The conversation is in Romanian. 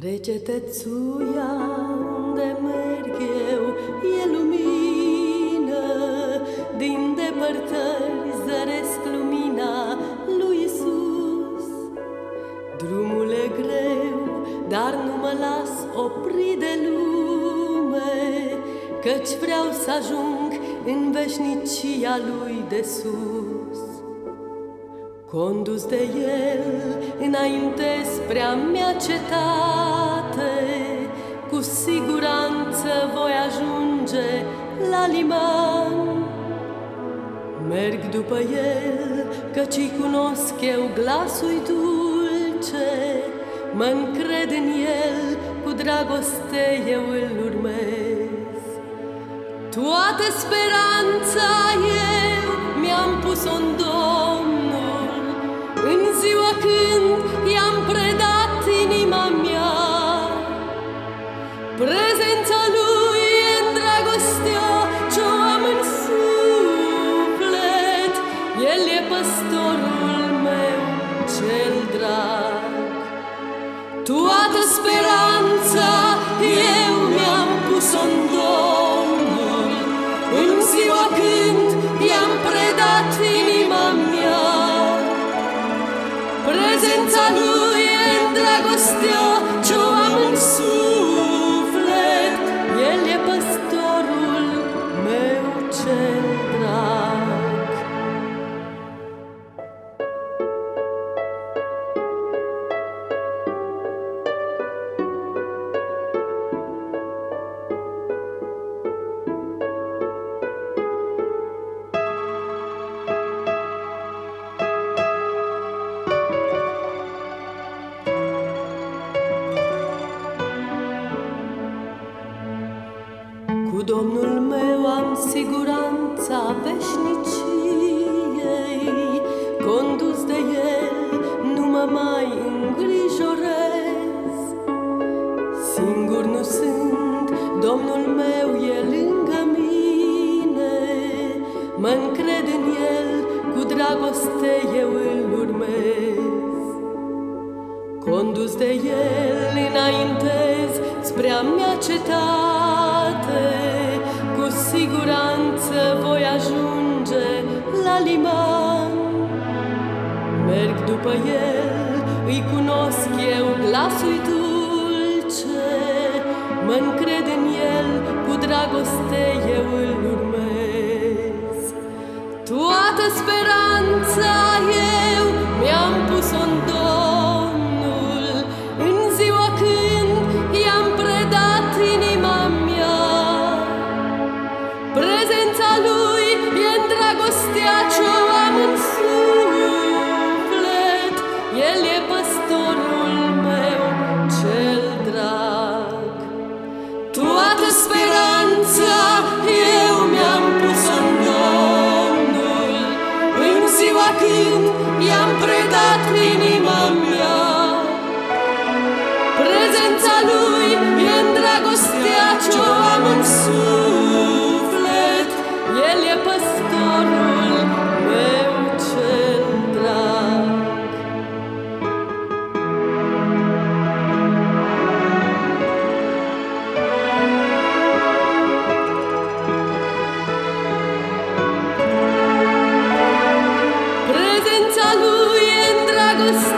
Spre cetățuia unde merg eu e lumină, Din depărtări zăresc lumina lui Isus. Drumul e greu, dar nu mă las opri de lume, Căci vreau să ajung în veșnicia lui de sus. Condus de el înainte spre a mea cetate, ajunge la liman. Merg după el, căci cunosc eu glasul dulce, mă încred în el, cu dragoste eu îl urmez. Toată speranța eu mi-am pus-o în Prezența păstorul meu cel drag. Toată speranța eu mi-am pus-o în Domnul. În ziua când i-am predat inima mea Prezența lui în dragostea ce-o am în suflet Cu Domnul meu am siguranța veșniciei, Condus de El nu mă mai îngrijorez. Singur nu sunt, Domnul meu e lângă mine, mă încred în El, cu dragoste eu îl urmez. Condus de El înaintez spre a mea cetate, liman. Merg după el, îi cunosc eu glasul dulce, mă încred în el, cu dragoste eu îl urmez. Toată speranța eu mi-am pus-o în dragostea ce am în suflet, El e păstorul meu cel drag. Toată speranța eu mi-am pus în Domnul, în ziua când i-am predat inima mea. Prezența Lui e în dragostea ce am în suflet, El e păstorul just